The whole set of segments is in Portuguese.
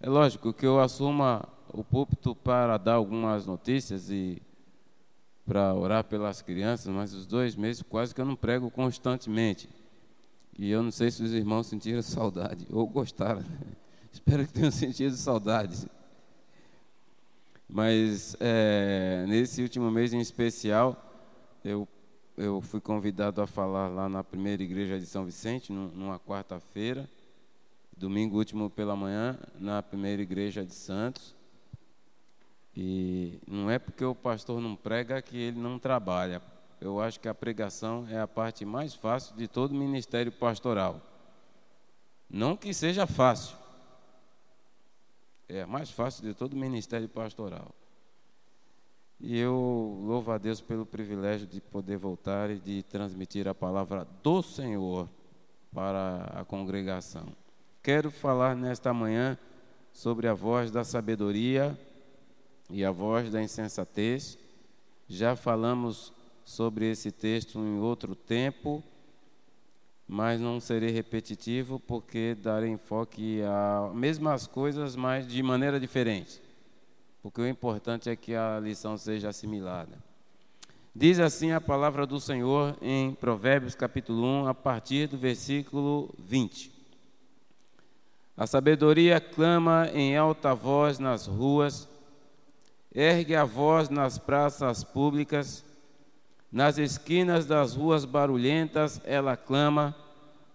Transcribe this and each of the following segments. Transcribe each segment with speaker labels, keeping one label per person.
Speaker 1: É lógico que eu assuma o púlpito para dar algumas notícias e para orar pelas crianças, mas os dois meses quase que eu não prego constantemente. E eu não sei se os irmãos sentiram saudade ou gostaram. Né? Espero que tenham sentido saudade. Mas é, nesse último mês em especial, eu, eu fui convidado a falar lá na primeira igreja de São Vicente, numa quarta-feira, domingo último pela manhã, na primeira igreja de Santos. E não é porque o pastor não prega que ele não trabalha. Eu acho que a pregação é a parte mais fácil de todo ministério pastoral. Não que seja fácil. É a mais fácil de todo ministério pastoral. E eu louvo a Deus pelo privilégio de poder voltar e de transmitir a palavra do Senhor para a congregação. Quero falar nesta manhã sobre a voz da sabedoria e a voz da insensatez. Já falamos sobre esse texto em outro tempo, mas não serei repetitivo porque darei enfoque a mesmas coisas, mas de maneira diferente. Porque o importante é que a lição seja assimilada. Diz assim a palavra do Senhor em Provérbios capítulo 1, a partir do versículo 20. A sabedoria clama em alta voz nas ruas, ergue a voz nas praças públicas, nas esquinas das ruas barulhentas ela clama,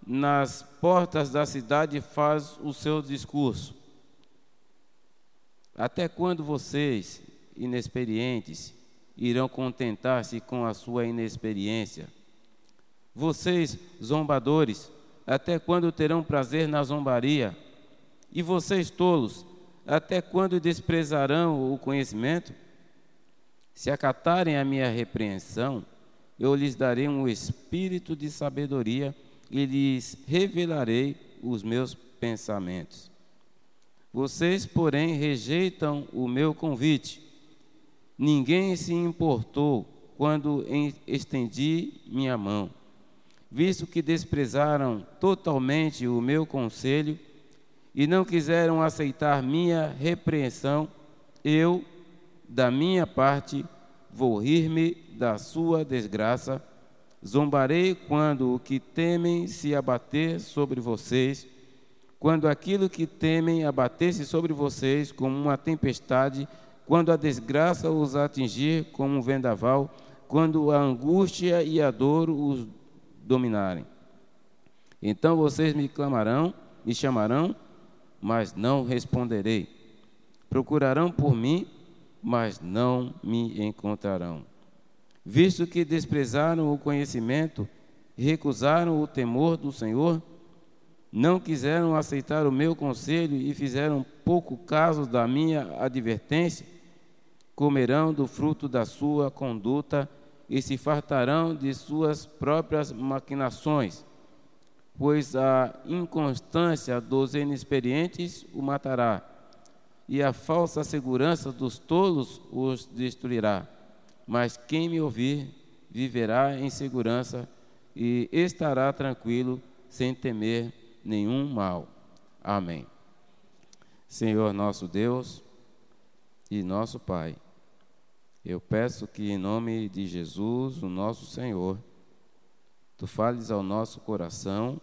Speaker 1: nas portas da cidade faz o seu discurso. Até quando vocês, inexperientes, irão contentar-se com a sua inexperiência? Vocês, zombadores, até quando terão prazer na zombaria? E vocês, tolos, até quando desprezarão o conhecimento? Se acatarem a minha repreensão, eu lhes darei um espírito de sabedoria e lhes revelarei os meus pensamentos. Vocês, porém, rejeitam o meu convite. Ninguém se importou quando estendi minha mão. Visto que desprezaram totalmente o meu conselho, e não quiseram aceitar minha repreensão, eu, da minha parte, vou rir-me da sua desgraça, zombarei quando o que temem se abater sobre vocês, quando aquilo que temem abater-se sobre vocês como uma tempestade, quando a desgraça os atingir como um vendaval, quando a angústia e a dor os dominarem. Então vocês me clamarão, me chamarão, mas não responderei. Procurarão por mim, mas não me encontrarão. Visto que desprezaram o conhecimento, recusaram o temor do Senhor, não quiseram aceitar o meu conselho e fizeram pouco caso da minha advertência, comerão do fruto da sua conduta e se fartarão de suas próprias maquinações pois a inconstância dos inexperientes o matará, e a falsa segurança dos tolos os destruirá. Mas quem me ouvir viverá em segurança e estará tranquilo, sem temer nenhum mal. Amém. Senhor nosso Deus e nosso Pai, eu peço que, em nome de Jesus, o nosso Senhor, tu fales ao nosso coração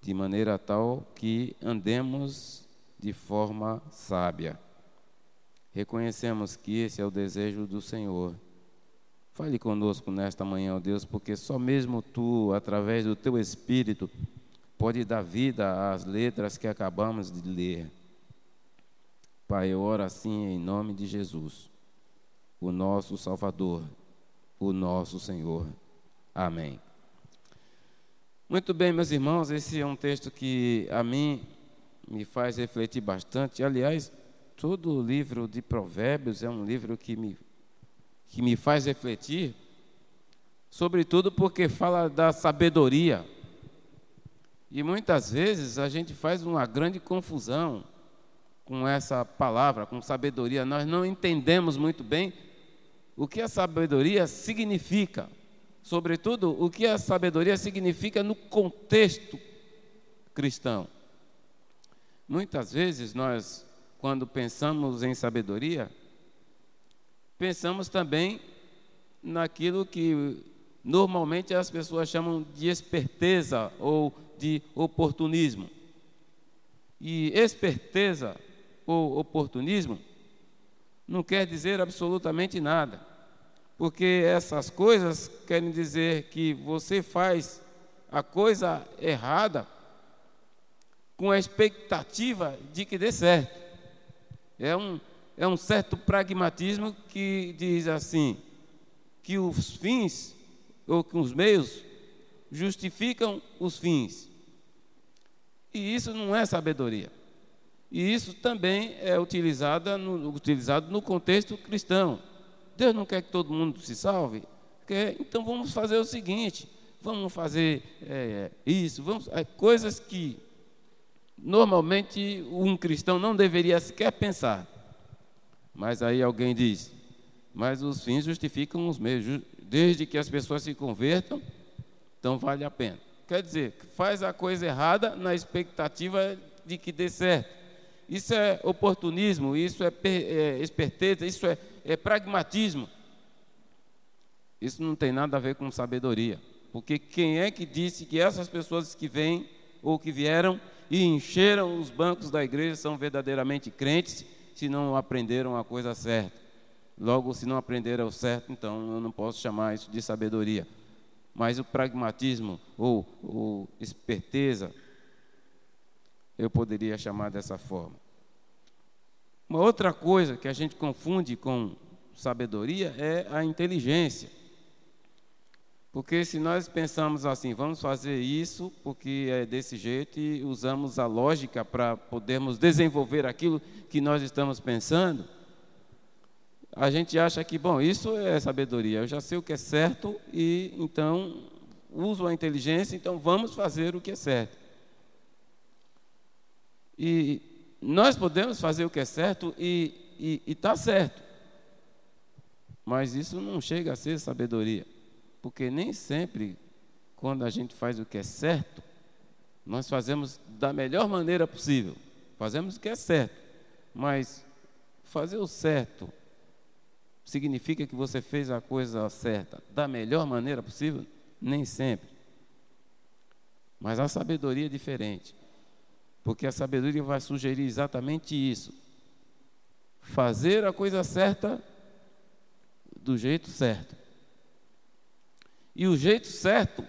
Speaker 1: de maneira tal que andemos de forma sábia. Reconhecemos que esse é o desejo do Senhor. Fale conosco nesta manhã, ó Deus, porque só mesmo tu, através do teu Espírito, pode dar vida às letras que acabamos de ler. Pai, eu oro assim em nome de Jesus, o nosso Salvador, o nosso Senhor. Amém. Muito bem, meus irmãos, esse é um texto que a mim me faz refletir bastante. Aliás, todo o livro de Provérbios é um livro que me, que me faz refletir, sobretudo porque fala da sabedoria. E muitas vezes a gente faz uma grande confusão com essa palavra, com sabedoria. Nós não entendemos muito bem o que a sabedoria significa sobretudo, o que a sabedoria significa no contexto cristão. Muitas vezes nós, quando pensamos em sabedoria, pensamos também naquilo que normalmente as pessoas chamam de esperteza ou de oportunismo. E esperteza ou oportunismo não quer dizer absolutamente nada, porque essas coisas querem dizer que você faz a coisa errada com a expectativa de que dê certo. É um, é um certo pragmatismo que diz assim: que os fins, ou que os meios, justificam os fins. E isso não é sabedoria. E isso também é utilizado no, utilizado no contexto cristão. Deus não quer que todo mundo se salve? Quer, então vamos fazer o seguinte: vamos fazer é, isso, vamos, é, coisas que normalmente um cristão não deveria sequer pensar. Mas aí alguém diz: mas os fins justificam os meios, desde que as pessoas se convertam, então vale a pena. Quer dizer, faz a coisa errada na expectativa de que dê certo. Isso é oportunismo, isso é, é esperteza, isso é, é pragmatismo. Isso não tem nada a ver com sabedoria. Porque quem é que disse que essas pessoas que vêm ou que vieram e encheram os bancos da igreja são verdadeiramente crentes se não aprenderam a coisa certa? Logo, se não aprenderam o certo, então eu não posso chamar isso de sabedoria. Mas o pragmatismo ou, ou esperteza, eu poderia chamar dessa forma. Uma outra coisa que a gente confunde com sabedoria é a inteligência. Porque se nós pensamos assim, vamos fazer isso porque é desse jeito e usamos a lógica para podermos desenvolver aquilo que nós estamos pensando, a gente acha que, bom, isso é sabedoria, eu já sei o que é certo e então uso a inteligência, então vamos fazer o que é certo. E nós podemos fazer o que é certo e está certo. Mas isso não chega a ser sabedoria. Porque nem sempre, quando a gente faz o que é certo, nós fazemos da melhor maneira possível. Fazemos o que é certo. Mas fazer o certo significa que você fez a coisa certa da melhor maneira possível? Nem sempre. Mas a sabedoria é diferente. Porque a sabedoria vai sugerir exatamente isso. Fazer a coisa certa do jeito certo. E o jeito certo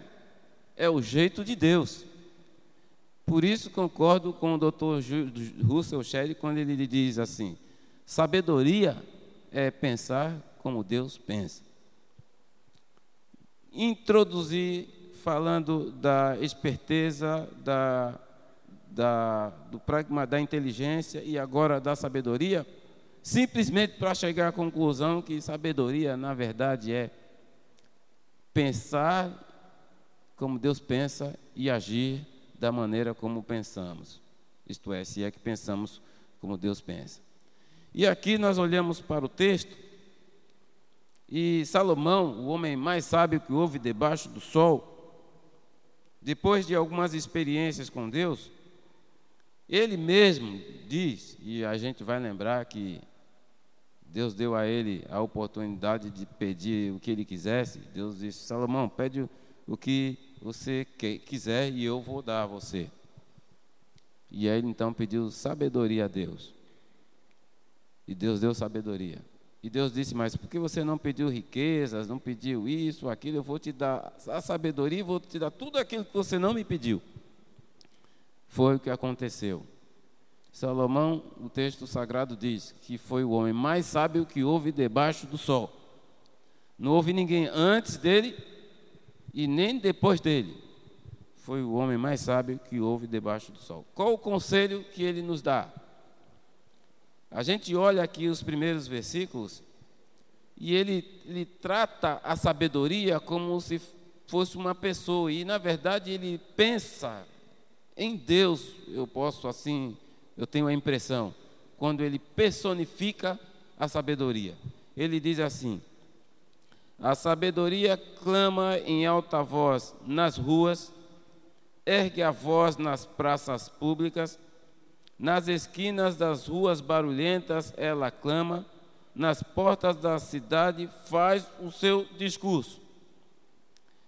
Speaker 1: é o jeito de Deus. Por isso concordo com o Dr. Russell Shedd quando ele diz assim: sabedoria é pensar como Deus pensa. Introduzir falando da esperteza, da da, do pragma, da inteligência e agora da sabedoria, simplesmente para chegar à conclusão que sabedoria, na verdade, é pensar como Deus pensa e agir da maneira como pensamos. Isto é, se é que pensamos como Deus pensa. E aqui nós olhamos para o texto e Salomão, o homem mais sábio que houve debaixo do sol, depois de algumas experiências com Deus, ele mesmo diz, e a gente vai lembrar que Deus deu a ele a oportunidade de pedir o que ele quisesse. Deus disse: Salomão, pede o que você quiser e eu vou dar a você. E aí ele então pediu sabedoria a Deus. E Deus deu sabedoria. E Deus disse: Mas por que você não pediu riquezas, não pediu isso, aquilo? Eu vou te dar a sabedoria e vou te dar tudo aquilo que você não me pediu. Foi o que aconteceu. Salomão, o texto sagrado diz que foi o homem mais sábio que houve debaixo do sol. Não houve ninguém antes dele e nem depois dele. Foi o homem mais sábio que houve debaixo do sol. Qual o conselho que ele nos dá? A gente olha aqui os primeiros versículos e ele, ele trata a sabedoria como se fosse uma pessoa, e na verdade ele pensa em Deus, eu posso assim, eu tenho a impressão, quando ele personifica a sabedoria. Ele diz assim: A sabedoria clama em alta voz nas ruas, ergue a voz nas praças públicas, Nas esquinas das ruas barulhentas ela clama, nas portas da cidade faz o seu discurso.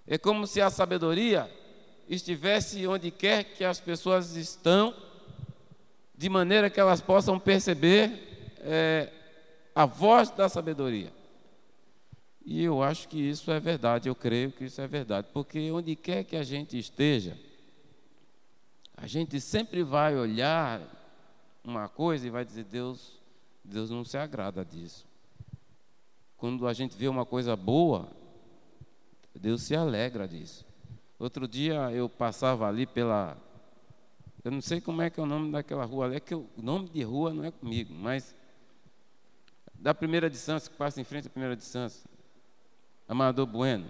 Speaker 1: É como se a sabedoria estivesse onde quer que as pessoas estão, de maneira que elas possam perceber é, a voz da sabedoria. E eu acho que isso é verdade, eu creio que isso é verdade, porque onde quer que a gente esteja, a gente sempre vai olhar uma coisa e vai dizer: Deus, Deus não se agrada disso. Quando a gente vê uma coisa boa, Deus se alegra disso. Outro dia eu passava ali pela. Eu não sei como é que é o nome daquela rua ali, é que o nome de rua não é comigo, mas da primeira distância, que passa em frente à primeira distância, Amador Bueno.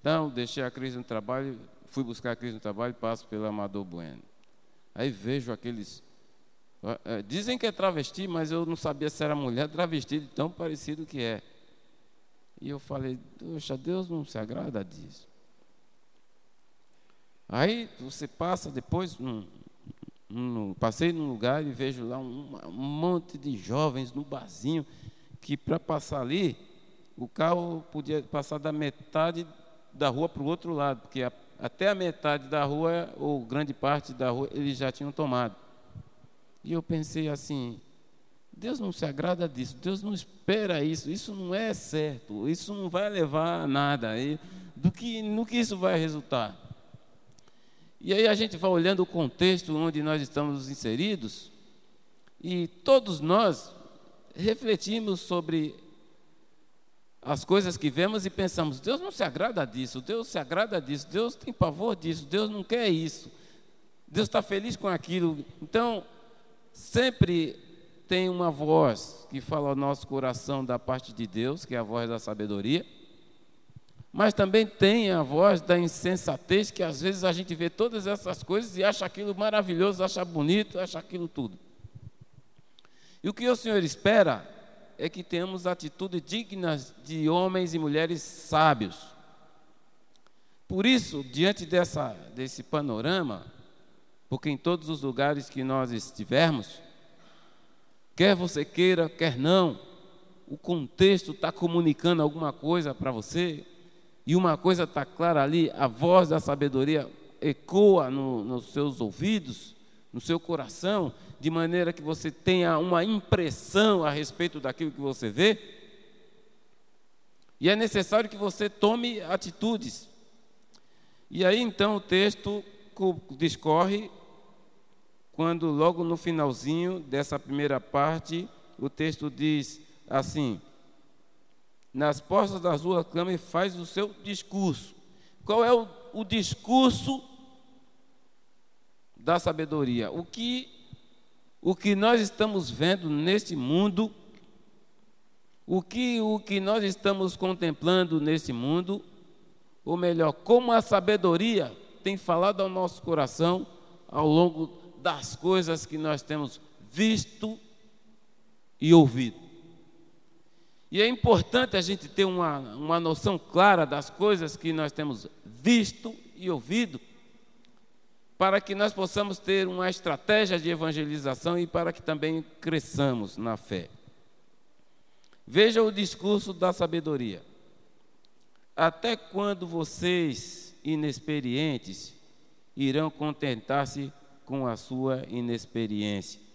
Speaker 1: Então, deixei a crise no trabalho, fui buscar a crise no trabalho, passo pelo Amador Bueno. Aí vejo aqueles. É, dizem que é travesti, mas eu não sabia se era mulher travesti, tão parecido que é. E eu falei, poxa, Deus não se agrada disso. Aí você passa depois, um, um, passei num lugar e vejo lá um, um monte de jovens no barzinho, que para passar ali, o carro podia passar da metade da rua para o outro lado, porque a, até a metade da rua, ou grande parte da rua, eles já tinham tomado. E eu pensei assim, Deus não se agrada disso, Deus não espera isso, isso não é certo, isso não vai levar a nada. E do que, no que isso vai resultar? E aí a gente vai olhando o contexto onde nós estamos inseridos, e todos nós refletimos sobre as coisas que vemos e pensamos: Deus não se agrada disso, Deus se agrada disso, Deus tem pavor disso, Deus não quer isso, Deus está feliz com aquilo. Então, sempre tem uma voz que fala ao nosso coração da parte de Deus, que é a voz da sabedoria, mas também tem a voz da insensatez, que às vezes a gente vê todas essas coisas e acha aquilo maravilhoso, acha bonito, acha aquilo tudo. E o que o Senhor espera é que tenhamos atitudes dignas de homens e mulheres sábios. Por isso, diante dessa, desse panorama, porque em todos os lugares que nós estivermos, Quer você queira, quer não, o contexto está comunicando alguma coisa para você, e uma coisa está clara ali: a voz da sabedoria ecoa no, nos seus ouvidos, no seu coração, de maneira que você tenha uma impressão a respeito daquilo que você vê. E é necessário que você tome atitudes. E aí então o texto discorre quando logo no finalzinho dessa primeira parte, o texto diz assim: Nas portas da sua cama e faz o seu discurso. Qual é o, o discurso da sabedoria? O que o que nós estamos vendo neste mundo, o que o que nós estamos contemplando nesse mundo, ou melhor, como a sabedoria tem falado ao nosso coração ao longo das coisas que nós temos visto e ouvido. E é importante a gente ter uma, uma noção clara das coisas que nós temos visto e ouvido, para que nós possamos ter uma estratégia de evangelização e para que também cresçamos na fé. Veja o discurso da sabedoria. Até quando vocês, inexperientes, irão contentar-se com a sua inexperiência.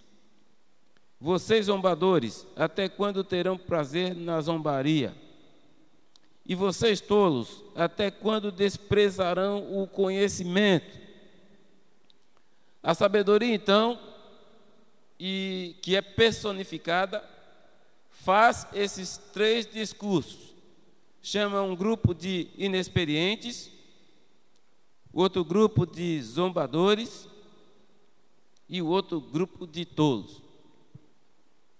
Speaker 1: Vocês zombadores, até quando terão prazer na zombaria? E vocês tolos, até quando desprezarão o conhecimento? A sabedoria, então, e que é personificada, faz esses três discursos. Chama um grupo de inexperientes, outro grupo de zombadores e o outro grupo de tolos.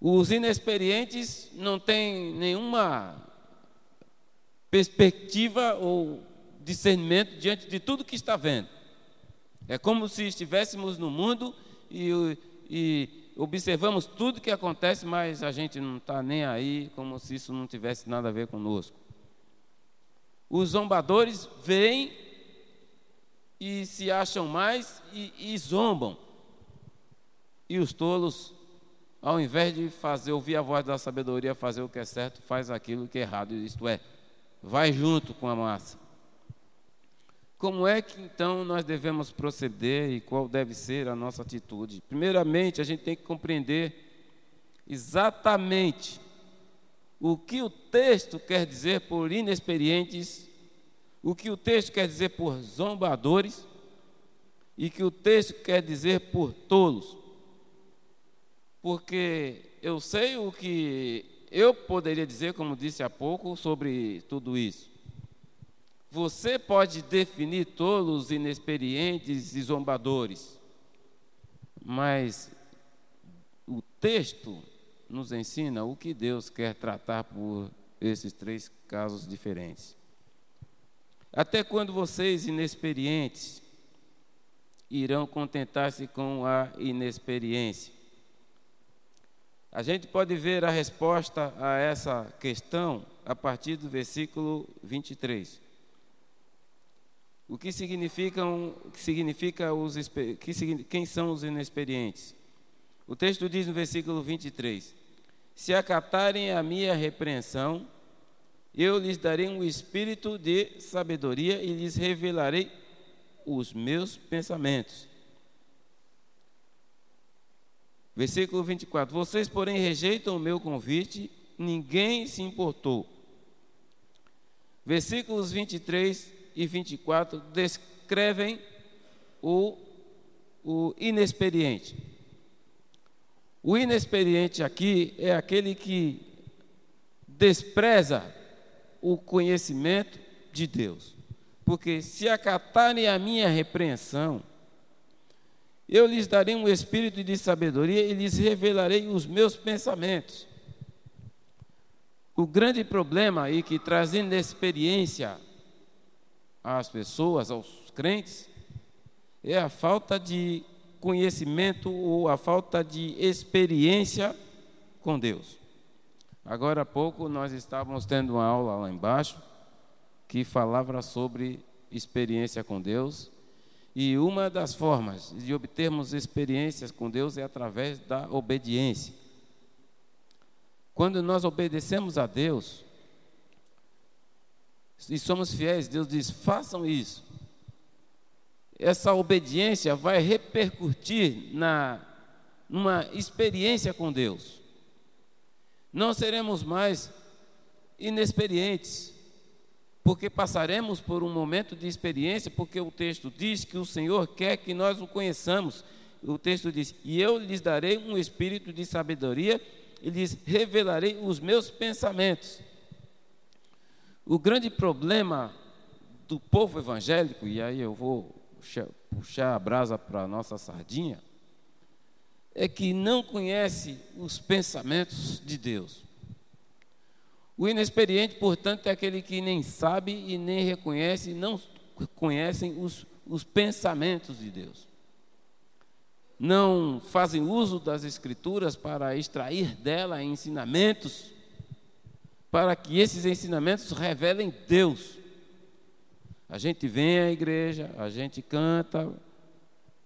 Speaker 1: Os inexperientes não têm nenhuma perspectiva ou discernimento diante de tudo que está vendo. É como se estivéssemos no mundo e, e observamos tudo que acontece, mas a gente não está nem aí, como se isso não tivesse nada a ver conosco. Os zombadores veem e se acham mais e, e zombam E os tolos, ao invés de fazer ouvir a voz da sabedoria, fazer o que é certo, faz aquilo que é errado, isto é, vai junto com a massa. Como é que então nós devemos proceder e qual deve ser a nossa atitude? Primeiramente, a gente tem que compreender exatamente o que o texto quer dizer por inexperientes, o que o texto quer dizer por zombadores e que o texto quer dizer por tolos. Porque eu sei o que eu poderia dizer, como disse há pouco, sobre tudo isso. Você pode definir tolos, inexperientes e zombadores, mas o texto nos ensina o que Deus quer tratar por esses três casos diferentes. Até quando vocês, inexperientes, irão contentar-se com a inexperiência? A gente pode ver a resposta a essa questão a partir do versículo 23. O que significam, significa os, que, quem são os inexperientes? O texto diz no versículo 23: Se acatarem a minha repreensão, eu lhes darei um espírito de sabedoria e lhes revelarei os meus pensamentos. Versículo 24: Vocês, porém, rejeitam o meu convite, ninguém se importou. Versículos 23 e 24 descrevem o, o inexperiente. O inexperiente aqui é aquele que despreza o conhecimento de Deus. Porque se acatarem a minha repreensão, eu lhes darei um espírito de sabedoria e lhes revelarei os meus pensamentos. O grande problema aí que trazendo experiência às pessoas, aos crentes, é a falta de conhecimento ou a falta de experiência com Deus. Agora há pouco nós estávamos tendo uma aula lá embaixo que falava sobre experiência com Deus. E uma das formas de obtermos experiências com Deus é através da obediência. Quando nós obedecemos a Deus e somos fiéis, Deus diz: façam isso. Essa obediência vai repercutir na numa experiência com Deus. Não seremos mais inexperientes, porque passaremos por um momento de experiência, porque o texto diz que o Senhor quer que nós o conheçamos. O texto diz: E eu lhes darei um espírito de sabedoria e lhes revelarei os meus pensamentos. O grande problema do povo evangélico, e aí eu vou puxar, a brasa para a nossa sardinha, é que não conhece os pensamentos de Deus. O inexperiente, portanto, é aquele que nem sabe e nem reconhece, não conhecem os, os pensamentos de Deus. Não fazem uso das Escrituras para extrair dela ensinamentos, para que esses ensinamentos revelem Deus. A gente vem à igreja, a gente canta,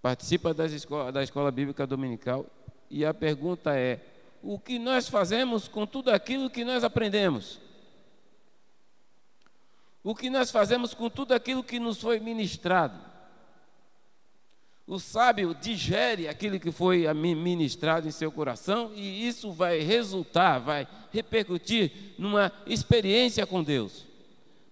Speaker 1: participa das escola, da escola bíblica dominical, e a pergunta é: o que nós fazemos com tudo aquilo que nós aprendemos? O que nós fazemos com tudo aquilo que nos foi ministrado? O sábio digere aquilo que foi ministrado em seu coração e isso vai resultar, vai repercutir numa experiência com Deus.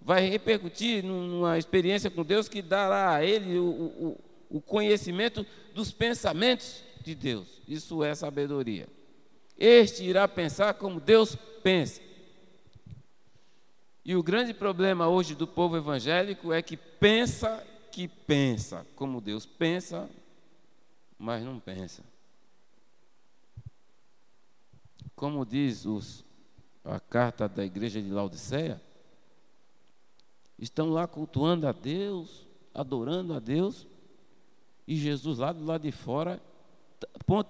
Speaker 1: Vai repercutir numa experiência com Deus que dará a ele o, o, o conhecimento dos pensamentos de Deus. Isso é sabedoria. Este irá pensar como Deus pensa. E o grande problema hoje do povo evangélico é que pensa que pensa como Deus pensa, mas não pensa. Como diz os, a carta da igreja de Laodiceia, estão lá cultuando a Deus, adorando a Deus, e Jesus lá do lado de fora,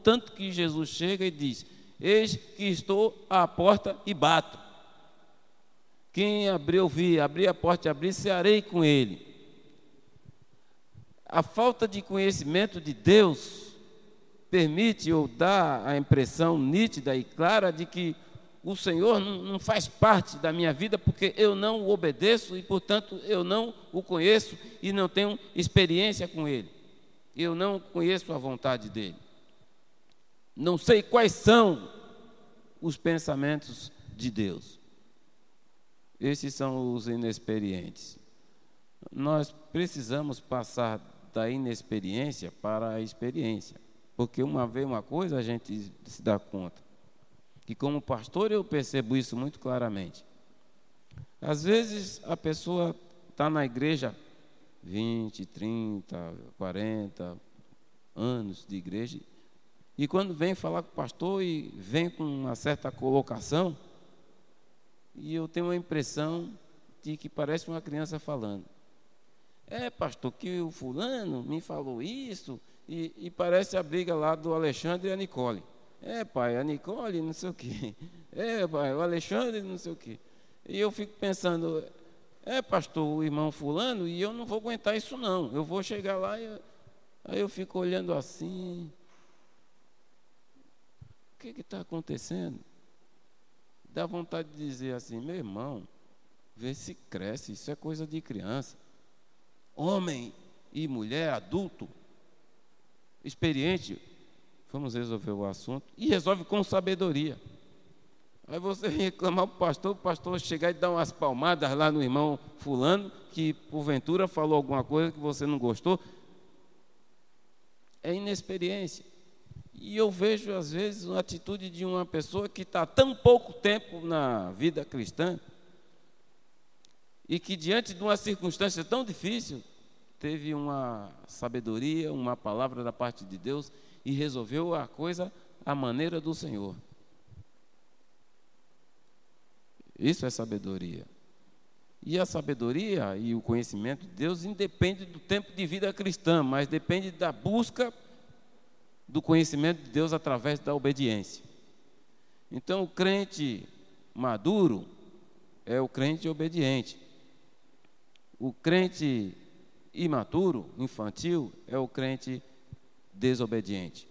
Speaker 1: tanto que Jesus chega e diz: Eis que estou à porta e bato. Quem abrir, ouvir, abrir a porta e abrir, cearei com ele. A falta de conhecimento de Deus permite ou dá a impressão nítida e clara de que o Senhor não faz parte da minha vida porque eu não o obedeço e, portanto, eu não o conheço e não tenho experiência com Ele. Eu não conheço a vontade dEle. Não sei quais são os pensamentos de Deus. Esses são os inexperientes. Nós precisamos passar da inexperiência para a experiência, porque uma vez uma coisa a gente se dá conta. E como pastor eu percebo isso muito claramente. Às vezes a pessoa está na igreja 20, 30, 40 anos de igreja, e quando vem falar com o pastor e vem com uma certa colocação, e eu tenho a impressão de que parece uma criança falando. É, pastor, que o fulano me falou isso, e, e parece a briga lá do Alexandre e a Nicole. É, pai, a Nicole, não sei o quê. É, pai, o Alexandre, não sei o quê. E eu fico pensando, é, pastor, o irmão fulano, e eu não vou aguentar isso não. Eu vou chegar lá e aí eu fico olhando assim. Que está acontecendo? Dá vontade de dizer assim, meu irmão, vê se cresce, isso é coisa de criança. Homem e mulher adulto, experiente, vamos resolver o assunto, e resolve com sabedoria. Aí você reclamar para o pastor, o pastor chegar e dar umas palmadas lá no irmão fulano, que porventura falou alguma coisa que você não gostou. É inexperiência. E eu vejo, às vezes, uma atitude de uma pessoa que está tão pouco tempo na vida cristã e que, diante de uma circunstância tão difícil, teve uma sabedoria, uma palavra da parte de Deus e resolveu a coisa à maneira do Senhor. Isso é sabedoria. E a sabedoria e o conhecimento de Deus independe do tempo de vida cristã, mas depende da busca do conhecimento de Deus através da obediência. Então, o crente maduro é o crente obediente. O crente imaturo, infantil, é o crente desobediente,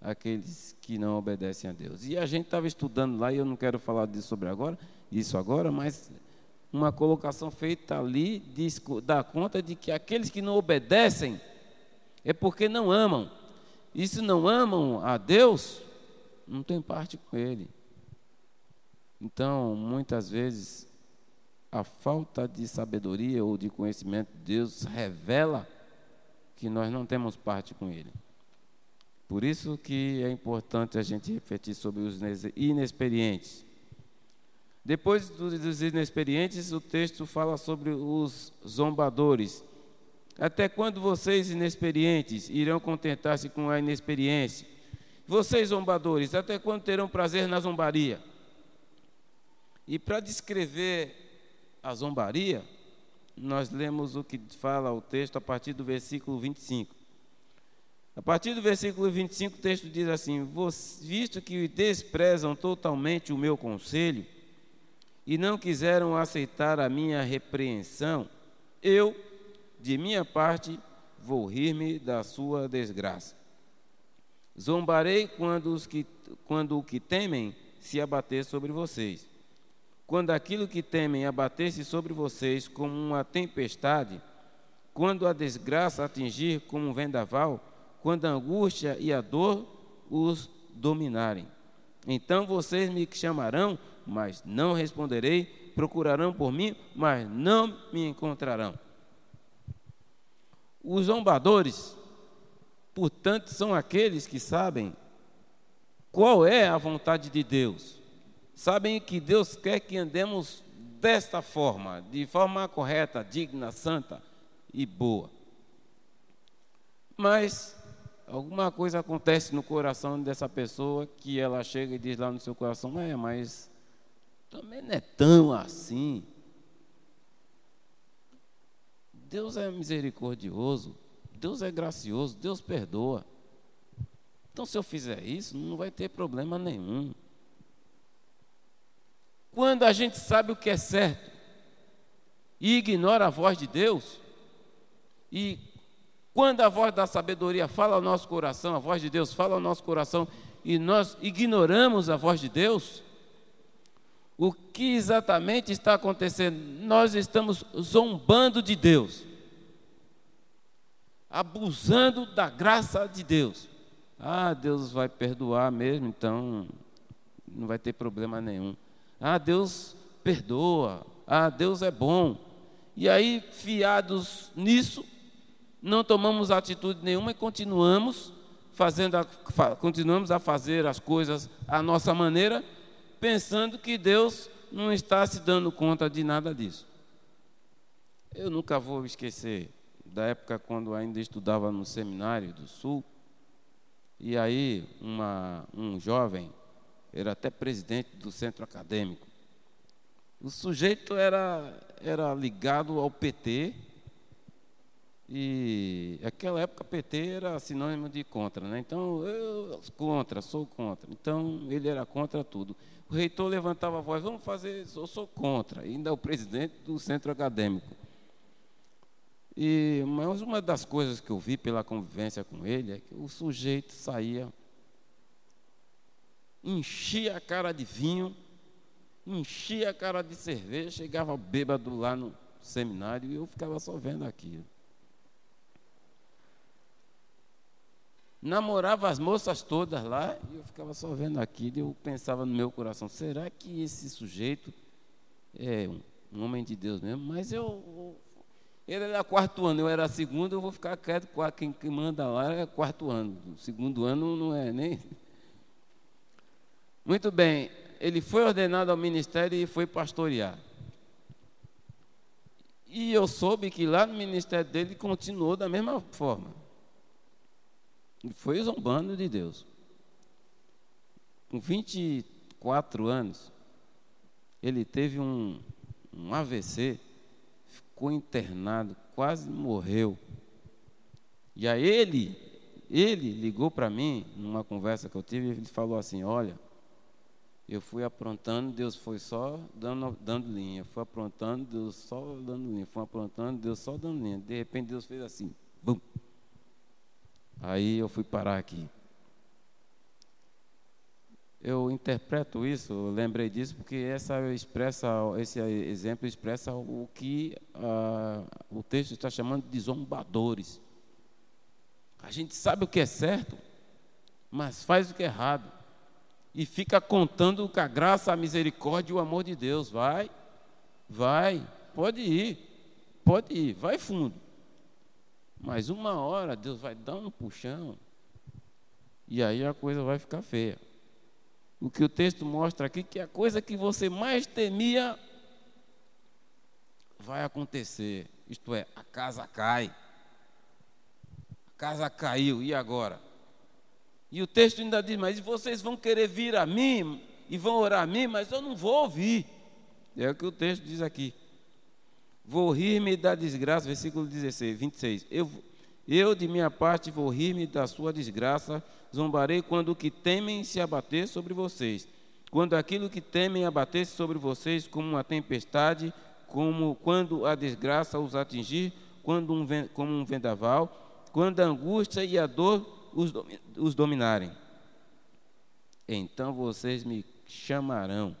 Speaker 1: aqueles que não obedecem a Deus. E a gente estava estudando lá, e eu não quero falar disso sobre agora, isso agora, mas uma colocação feita ali diz, dá conta de que aqueles que não obedecem é porque não amam. E se não amam a Deus, não tem parte com Ele. Então, muitas vezes, a falta de sabedoria ou de conhecimento de Deus revela que nós não temos parte com Ele. Por isso que é importante a gente refletir sobre os inexperientes. Depois dos inexperientes, o texto fala sobre os zombadores. Até quando vocês inexperientes irão contentar-se com a inexperiência? Vocês zombadores, até quando terão prazer na zombaria? E para descrever a zombaria, nós lemos o que fala o texto a partir do versículo 25. A partir do versículo 25, o texto diz assim: Visto que desprezam totalmente o meu conselho e não quiseram aceitar a minha repreensão, eu, de minha parte, vou rir-me da sua desgraça. Zombarei quando, os que, quando o que temem se abater sobre vocês. Quando aquilo que temem abater-se sobre vocês como uma tempestade, quando a desgraça atingir como um vendaval, quando a angústia e a dor os dominarem. Então vocês me chamarão, mas não responderei, procurarão por mim, mas não me encontrarão. Os zombadores, portanto, são aqueles que sabem qual é a vontade de Deus. Sabem que Deus quer que andemos desta forma, de forma correta, digna, santa e boa. Mas alguma coisa acontece no coração dessa pessoa que ela chega e diz lá no seu coração: É, mas também não é tão assim. Deus é misericordioso, Deus é gracioso, Deus perdoa. Então, se eu fizer isso, não vai ter problema nenhum. Quando a gente sabe o que é certo e ignora a voz de Deus, e Quando a voz da sabedoria fala ao nosso coração, a voz de Deus fala ao nosso coração e nós ignoramos a voz de Deus, o que exatamente está acontecendo? Nós estamos zombando de Deus, abusando da graça de Deus. Ah, Deus vai perdoar mesmo, então não vai ter problema nenhum. Ah, Deus perdoa. Ah, Deus é bom. E aí, fiados nisso, não tomamos atitude nenhuma e continuamos fazendo a, continuamos a fazer as coisas à nossa maneira, pensando que Deus não está se dando conta de nada disso. Eu nunca vou esquecer da época quando ainda estudava no seminário do Sul, e aí uma, um jovem, era até presidente do centro acadêmico, o sujeito era, era ligado ao PT, e naquela época PT era sinônimo de contra, né? Então, eu contra, sou contra. Então, ele era contra tudo. O reitor levantava a voz, vamos fazer, eu sou contra. Ainda é o presidente do centro acadêmico. E, mas uma das coisas que eu vi pela convivência com ele é que o sujeito saía, enchia a cara de vinho, enchia a cara de cerveja, chegava bêbado lá no seminário e eu ficava só vendo aquilo. Namorava as moças todas lá e eu ficava só vendo aquilo eu pensava no meu coração, será que esse sujeito é um, um homem de Deus mesmo? Mas eu, ele era quarto ano, eu era segundo, eu vou ficar quieto, quem, quem manda lá é quarto ano, segundo ano não é nem... Muito bem, ele foi ordenado ao ministério e foi pastorear. E eu soube que lá no ministério dele continuou da mesma forma. Foi zombando de Deus. Com 24 anos, ele teve um, um AVC, ficou internado, quase morreu. E aí ele, ele ligou para mim, numa conversa que eu tive, ele falou assim, olha, eu fui aprontando, Deus foi só dando, dando linha, fui aprontando, Deus só dando linha, fui aprontando, Deus só dando linha. De repente Deus fez assim, bum, Aí eu fui parar aqui. Eu interpreto isso, lembrei disso, porque essa expressa, esse exemplo expressa o que uh, o texto está chamando de zombadores. A gente sabe o que é certo, mas faz o que é errado. E fica contando com a graça, a misericórdia e o amor de Deus. Vai, vai, pode ir, pode ir, vai fundo. Mas uma hora Deus vai dar um puxão e aí a coisa vai ficar feia. O que o texto mostra aqui que a coisa que você mais temia vai acontecer. Isto é, a casa cai. A casa caiu, e agora? E o texto ainda diz: Mas vocês vão querer vir a mim e vão orar a mim, mas eu não vou ouvir. É o que o texto diz aqui. Vou rir-me da desgraça, versículo 16, 26. Eu, eu, de minha parte, vou rir-me da sua desgraça, zombarei quando o que temem se abater sobre vocês. Quando aquilo que temem abater-se sobre vocês como uma tempestade, como quando a desgraça os atingir, quando um, como um vendaval, quando a angústia e a dor os, os dominarem. Então vocês me chamarão,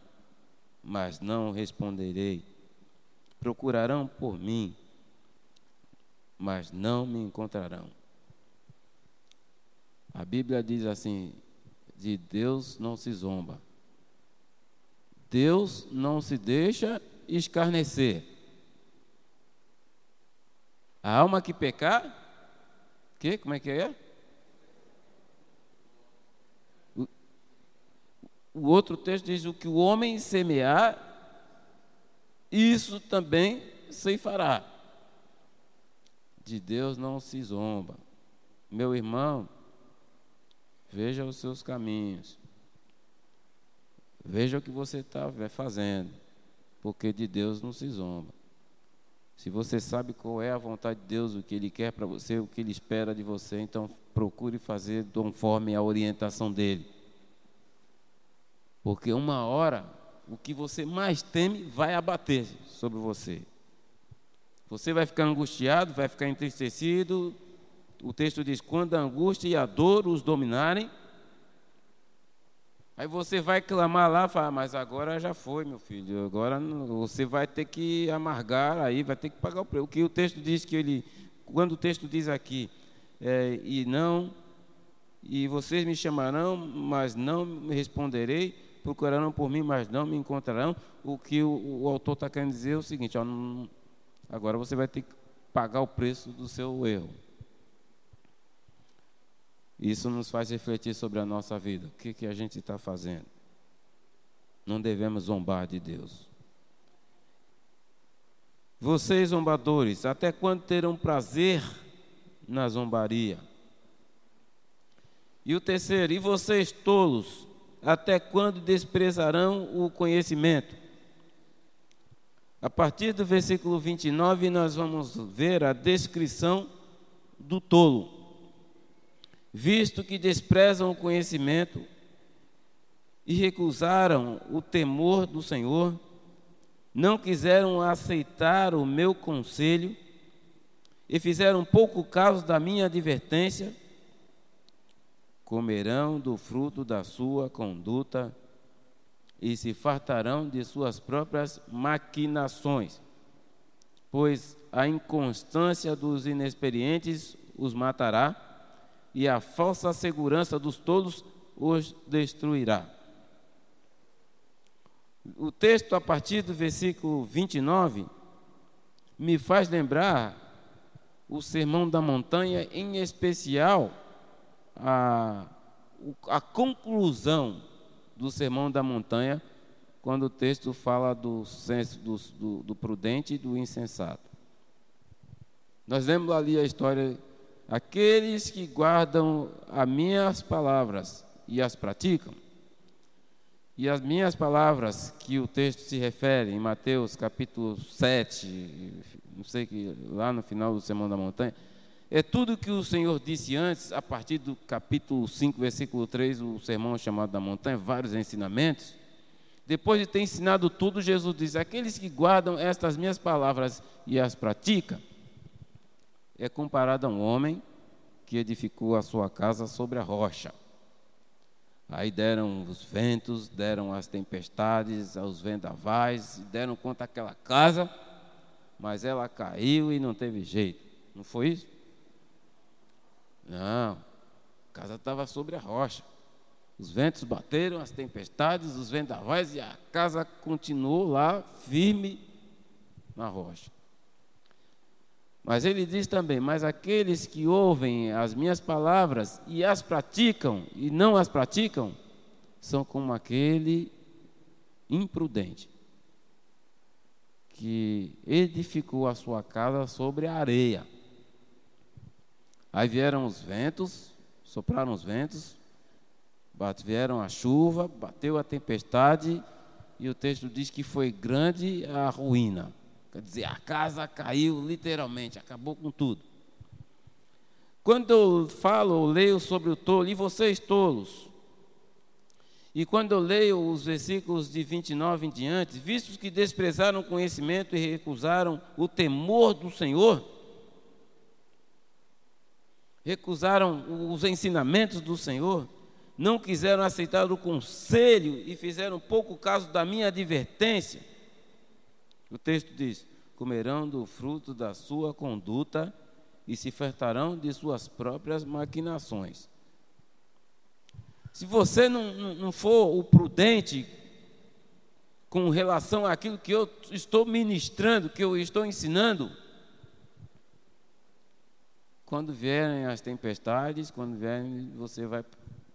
Speaker 1: mas não responderei procurarão por mim, mas não me encontrarão. A Bíblia diz assim: de Deus não se zomba. Deus não se deixa escarnecer. A alma que pecar, que? Como é que é? O, o outro texto diz o que o homem semear, isso também se fará. De Deus não se zomba. Meu irmão, veja os seus caminhos. Veja o que você está fazendo. Porque de Deus não se zomba. Se você sabe qual é a vontade de Deus, o que Ele quer para você, o que Ele espera de você, então procure fazer conforme a orientação dEle. Porque uma hora o que você mais teme vai abater sobre você. Você vai ficar angustiado, vai ficar entristecido, o texto diz: quando a angústia e a dor os dominarem, aí você vai clamar lá, fala, mas agora já foi, meu filho, agora você vai ter que amargar, aí vai ter que pagar o preço. O que o texto diz que ele, quando o texto diz aqui, é, e não, e vocês me chamarão, mas não me responderei, procurarão por mim, mas não me encontrarão. O que o, o autor está querendo dizer é o seguinte: ó, não, agora você vai ter que pagar o preço do seu erro. Isso nos faz refletir sobre a nossa vida. O que, que a gente está fazendo? Não devemos zombar de Deus. Vocês, zombadores, até quando terão prazer na zombaria? E o terceiro, e vocês, tolos, até quando desprezarão o conhecimento? A partir do versículo 29, nós vamos ver a descrição do tolo visto que desprezam o conhecimento e recusaram o temor do Senhor, não quiseram aceitar o meu conselho e fizeram pouco caso da minha advertência, comerão do fruto da sua conduta e se fartarão de suas próprias maquinações, pois a inconstância dos inexperientes os matará e a falsa segurança dos tolos os destruirá. O texto, a partir do versículo 29, me faz lembrar o Sermão da Montanha, em especial a, a conclusão do Sermão da Montanha, quando o texto fala do senso do, do, do prudente e do insensato. Nós lemos ali a história Aqueles que guardam as minhas palavras e as praticam, e as minhas palavras que o texto se refere em Mateus capítulo 7, não sei que lá no final do Sermão da Montanha, é tudo que o Senhor disse antes, a partir do capítulo 5, versículo 3, o sermão chamado da montanha, vários ensinamentos. Depois de ter ensinado tudo, Jesus diz: Aqueles que guardam estas minhas palavras e as praticam, é comparado a um homem que edificou a sua casa sobre a rocha. Aí deram os ventos, deram as tempestades, os vendavais, deram conta daquela casa, mas ela caiu e não teve jeito. Não foi isso? Não, a casa estava sobre a rocha. Os ventos bateram, as tempestades, os vendavais e a casa continuou lá firme na rocha. Mas ele diz também: Mas aqueles que ouvem as minhas palavras e as praticam, e não as praticam, são como aquele imprudente que edificou a sua casa sobre a areia. Aí vieram os ventos, sopraram os ventos, vieram a chuva, bateu a tempestade, e o texto diz que foi grande a ruína. Quer dizer, a casa caiu literalmente, acabou com tudo. Quando eu falo, eu leio sobre o tolo, e vocês tolos, e quando eu leio os versículos de 29 em diante, vistos que desprezaram o conhecimento e recusaram o temor do Senhor, recusaram os ensinamentos do Senhor, não quiseram aceitar o conselho e fizeram pouco caso da minha advertência, o texto diz: comerão do fruto da sua conduta e se fartarão de suas próprias maquinações. Se você não, não, for o prudente com relação àquilo que eu estou ministrando, que eu estou ensinando, quando vierem as tempestades, quando vierem, você vai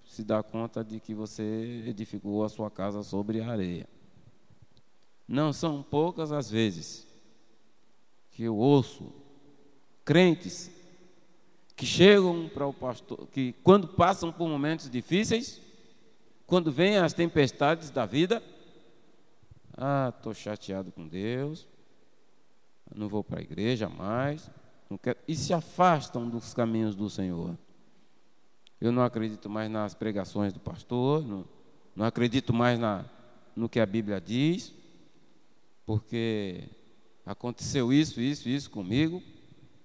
Speaker 1: se dar conta de que você edificou a sua casa sobre a areia. Não são poucas as vezes que eu ouço crentes que chegam para o pastor, que quando passam por momentos difíceis, quando vêm as tempestades da vida, ah, estou chateado com Deus, não vou para a igreja mais, e se afastam dos caminhos do Senhor. Eu não acredito mais nas pregações do pastor, não, não acredito mais na, no que a Bíblia diz, porque aconteceu isso, isso, isso comigo.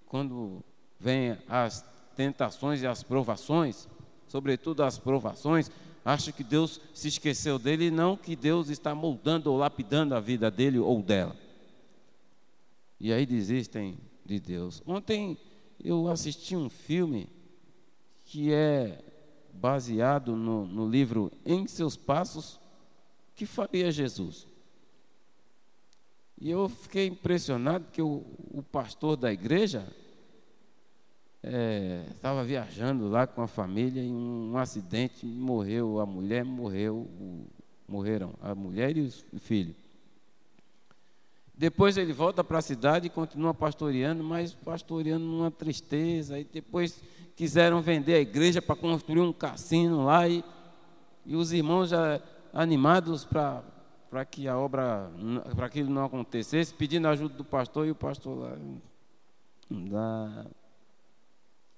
Speaker 1: Quando vem as tentações e as provações, sobretudo as provações, acha que Deus se esqueceu dele e não que Deus está moldando ou lapidando a vida dele ou dela. E aí desistem de Deus. Ontem eu assisti um filme que é baseado no, no livro Em Seus Passos, que faria Jesus. E eu fiquei impressionado que o, o pastor da igreja estava é, viajando lá com a família e um, um, acidente morreu a mulher, morreu, o, morreram a mulher e o filho. Depois ele volta para a cidade e continua pastoreando, mas pastoreando numa tristeza. E depois quiseram vender a igreja para construir um cassino lá e, e os irmãos já animados para que a obra, para aquilo não acontecesse, pedindo ajuda do pastor e o pastor lá, não dá.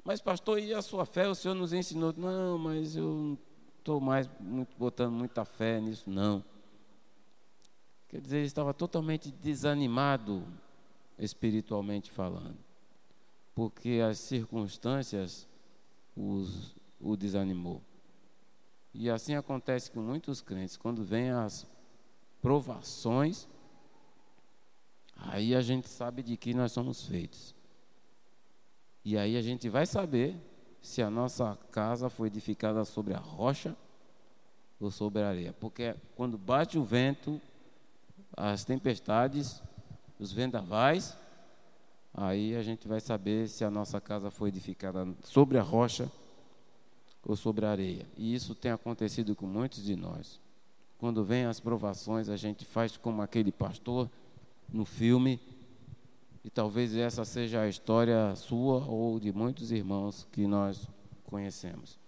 Speaker 1: Mas pastor, e a sua fé? O senhor nos ensinou. Não, mas eu não estou mais muito, botando muita fé nisso, não. Quer dizer, ele estava totalmente desanimado espiritualmente falando, porque as circunstâncias os, o desanimou. E assim acontece com muitos crentes, quando vêm as provações, aí a gente sabe de que nós somos feitos. E aí a gente vai saber se a nossa casa foi edificada sobre a rocha ou sobre a areia. Porque quando bate o vento, as tempestades, os vendavais, aí a gente vai saber se a nossa casa foi edificada sobre a rocha ou sobre a areia. E isso tem acontecido com muitos de nós. Quando vem as provações, a gente faz como aquele pastor no filme, e talvez essa seja a história sua ou de muitos irmãos que nós conhecemos.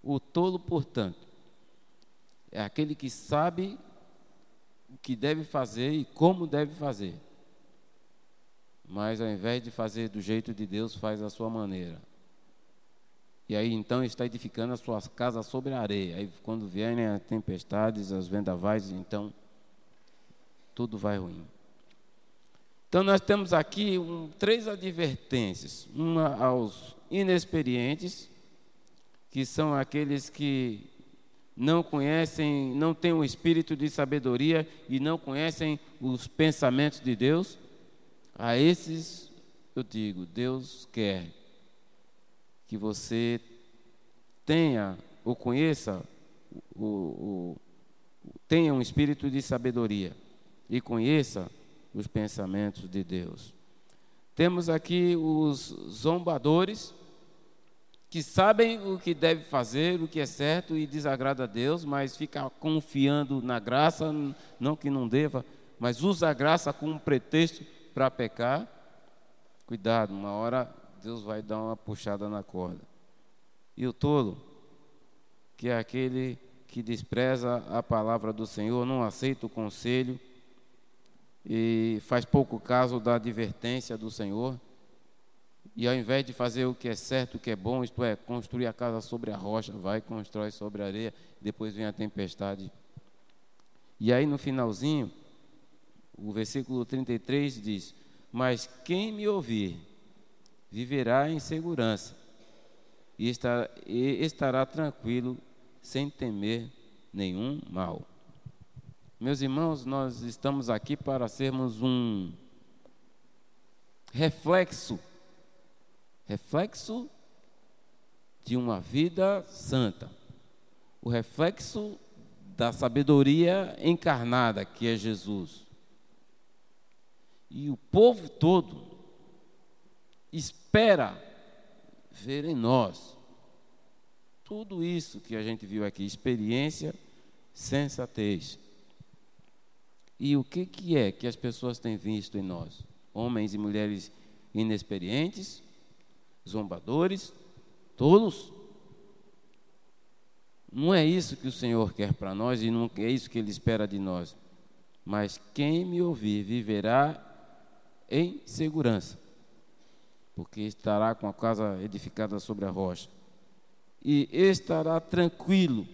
Speaker 1: O tolo, portanto, é aquele que sabe o que deve fazer e como deve fazer. Mas ao invés de fazer do jeito de Deus, faz a sua maneira. E aí então está edificando a sua casa sobre a areia. Aí quando vierem as tempestades, as vendavais, então tudo vai ruim. Então nós temos aqui um, três advertências. Uma aos inexperientes, que são aqueles que não conhecem, não têm o espírito de sabedoria e não conhecem os pensamentos de Deus, a esses eu digo, Deus quer que você tenha ou conheça o, tenha um espírito de sabedoria e conheça os pensamentos de Deus. Temos aqui os zombadores, que sabem o que deve fazer, o que é certo e desagrada a Deus, mas fica confiando na graça, não que não deva, mas usa a graça como pretexto para pecar. Cuidado, uma hora Deus vai dar uma puxada na corda. E o tolo, que é aquele que despreza a palavra do Senhor, não aceita o conselho e faz pouco caso da advertência do Senhor e ao invés de fazer o que é certo, o que é bom, isto é, construir a casa sobre a rocha, vai constrói sobre a areia, depois vem a tempestade. E aí no finalzinho, o versículo 33 diz: Mas quem me ouvir viverá em segurança e estará, e estará tranquilo, sem temer nenhum mal. Meus irmãos, nós estamos aqui para sermos um reflexo reflexo de uma vida santa, o reflexo da sabedoria encarnada que é Jesus. E o povo todo espera ver em nós tudo isso que a gente viu aqui, experiência, sensatez. E o que, que é que as pessoas têm visto em nós? Homens e mulheres inexperientes, zombadores, tolos. Não é isso que o Senhor quer para nós e não é isso que Ele espera de nós. Mas quem me ouvir viverá em segurança, porque estará com a casa edificada sobre a rocha. E estará tranquilo,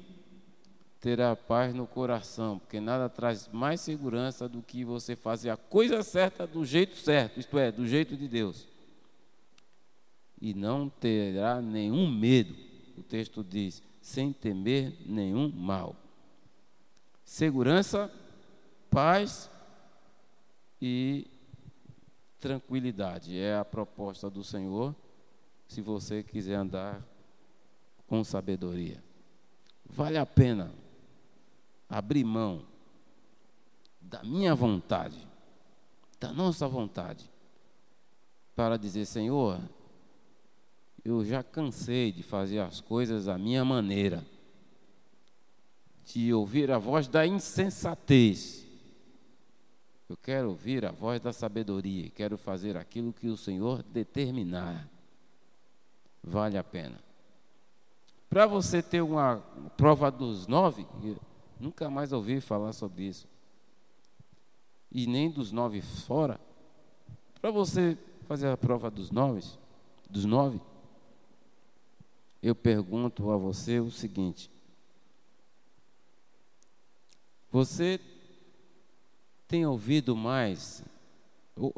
Speaker 1: terá paz no coração, porque nada traz mais segurança do que você fazer a coisa certa do jeito certo, isto é, do jeito de Deus. E não terá nenhum medo. O texto diz: sem temer nenhum mal. Segurança, paz e tranquilidade é a proposta do Senhor, se você quiser andar com sabedoria. Vale a pena abrir mão da minha vontade, da nossa vontade, para dizer: Senhor, eu já cansei de fazer as coisas à minha maneira, de ouvir a voz da insensatez. Eu quero ouvir a voz da sabedoria, quero fazer aquilo que o Senhor determinar. Vale a pena. Para você ter uma prova dos nove, nunca mais ouvi falar sobre isso. E nem dos nove fora. Para você fazer a prova dos nove, dos nove, eu pergunto a você o seguinte: você tem ouvido mais?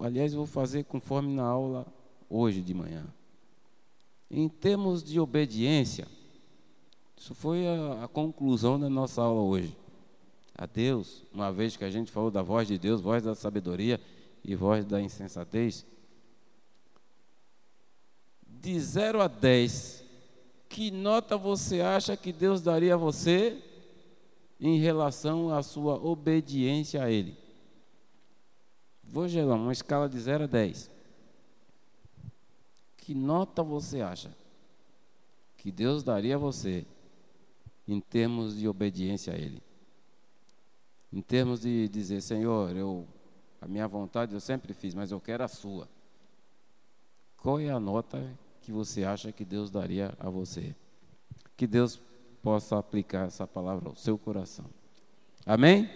Speaker 1: Aliás, vou fazer conforme na aula hoje de manhã. Em termos de obediência, isso foi a, a conclusão da nossa aula hoje. A Deus, uma vez que a gente falou da voz de Deus, voz da sabedoria e voz da insensatez. De 0 a 10, que nota você acha que Deus daria a você em relação à sua obediência a Ele? Vou gerar uma escala de 0 a 10. Que nota você acha que Deus daria a você em termos de obediência a Ele? Em termos de dizer, Senhor, eu, a minha vontade eu sempre fiz, mas eu quero a sua. Qual é a nota que você acha que Deus daria a você. Que Deus possa aplicar essa palavra ao seu coração. Amém?